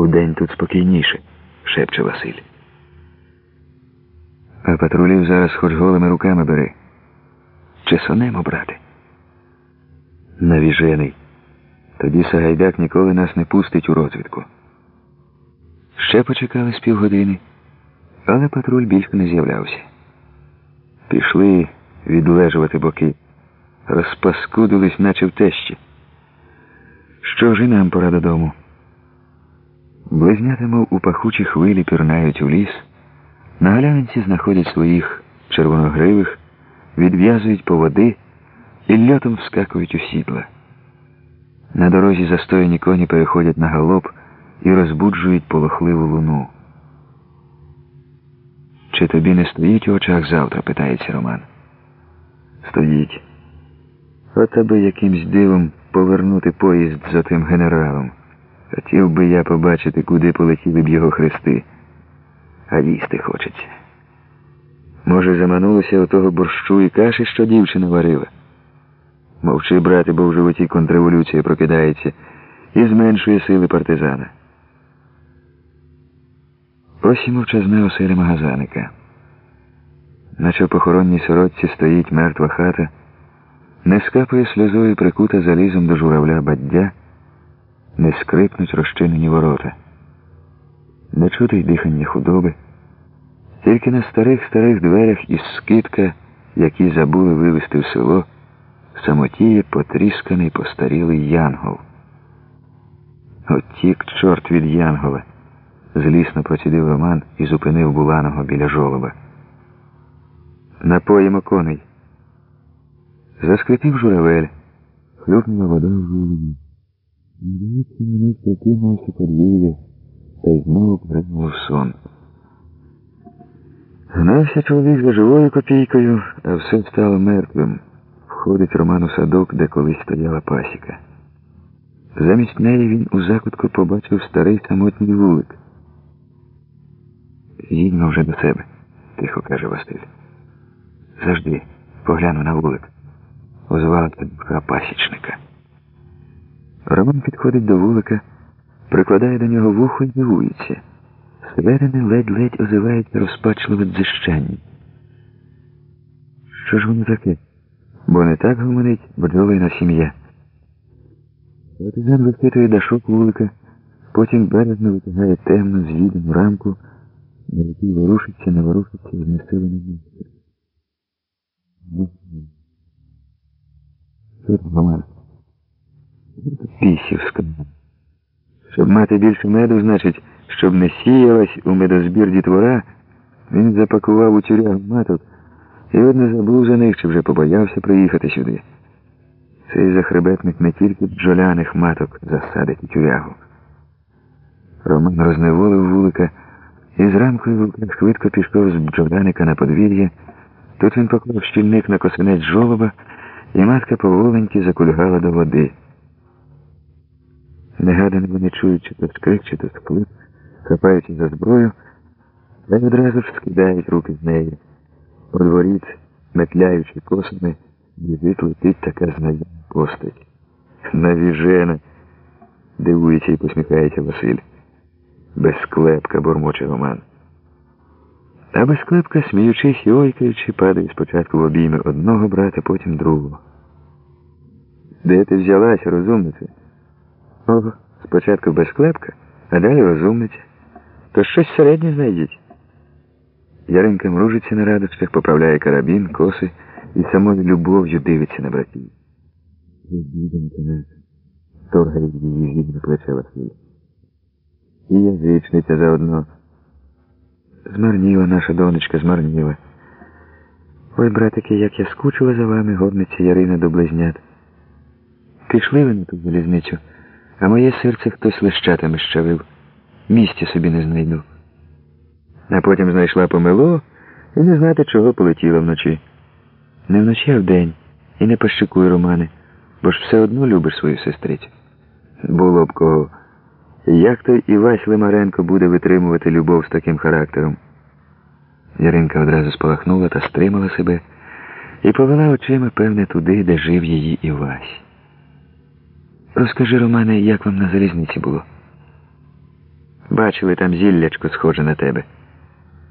Удень тут спокійніше, шепче Василь. А патрулів зараз хоч голими руками бери. Чи сонемо, брате? Навіжений. Тоді Сагайдак ніколи нас не пустить у розвідку. Ще почекали з півгодини, але патруль більше не з'являвся. Пішли відлежувати боки, розпаскудились, наче в тещі. Що ж і нам пора додому. Близнята, мов у пахучі хвилі пірнають у ліс, на галявинці знаходять своїх червоногривих, відв'язують по води і льотом вскакують у сідла. На дорозі застояні коні переходять на галоп і розбуджують полохливу луну. Чи тобі не стоїть у очах завтра? питається Роман. Стоїть. От аби якимсь дивом повернути поїзд за тим генералом. Хотів би я побачити, куди полетіли б його хрести, а їсти хочеться. Може, заманулося отого борщу і каші, що дівчина варила. Мовчи, брате, бо в животі контрреволюція прокидається і зменшує сили партизана. Ось і мовчазна оселя магазаника. Наче в похоронній сорочці стоїть мертва хата, не скапує сльозою прикута залізом до журавля баддя, не скрипнуть розчинені ворота, не чути й дихання худоби, тільки на старих старих дверях із скидка, які забули вивезти в село, самотіє потрісканий постарілий янгол. Отік чорт від янгола, злісно процідив Роман і зупинив Буланого біля жолоба. Напоїмо коней. Заскрипів журавель, хлюпнула вода в жолобі. Дивіться мені прокинувся подвір'я та й знову пригнув сон. Гнався чоловік за живою копійкою, а все стало мертвим. Входить Роман у садок, де колись стояла пасіка. Замість неї він у закутку побачив старий самотній вулик. Їдьмо вже до себе, тихо каже Василь. Завжди погляну на вулик. Озвалася душа пасічника. Роман підходить до вулика, прикладає до нього вухо і дивується. Зверини ледь-ледь озивається розпачливе дзищання. Що ж воно таке? Бо не так гомонить бджолина сім'я. Партизан висвитує дашок вулика, потім бережно витягає темну з'їдену рамку, на якій ворушиться, не ворушиться знесилене місце. Що там, Роман? Щоб мати більше меду, значить, щоб не сіялась у медозбір дітвора, він запакував у тюрягу маток і от не забув за них, чи вже побоявся приїхати сюди. Цей захребетник не тільки бджоляних маток засадить у тюрягу. Роман розневолив вулика і з рамкою в швидко пішов з бджоляника на подвір'я. Тут він поклав щільник на косинець жолоба, і матка поволеньки закульгала до води. Негадано вони чують, чи то скрик, чи то склип, хапаються за зброю, та й одразу ж скидають руки з неї. У дворі, метляючи косами, біжить летить така знайома постать. Навіжена, дивується і посміхається Василь. Безклепка бурмоче Роман. А безклепка, сміючись і ойкаючи, падає спочатку в обійми одного брата, потім другого. Де ти взялася, розумниця? Ого, спочатку безклепка, а далі розумниця. То щось середнє знайдіть. Яринка мружиться на радощах, поправляє карабін, коси і самою любов'ю дивиться на братів. Біденька наша, торгає її гідне плече Василь. І язичниця заодно. Змарніла наша донечка, змарніла. Ой, братики, як я скучила за вами, годниця Ярина до близнят. Пішли ви на ту залізницю, а моє серце хтось лищатами щавив. Місця собі не знайду. А потім знайшла помило і не знати, чого полетіла вночі. Не вночі, а вдень. І не пощикуй, Романе, бо ж все одно любиш свою сестрицю. Було б кого. Як той Івась Лимаренко буде витримувати любов з таким характером? Яринка одразу спалахнула та стримала себе і повела очима, певне, туди, де жив її Івась. Розкажи, Романе, як вам на залізниці було? Бачили там зіллячко схоже на тебе.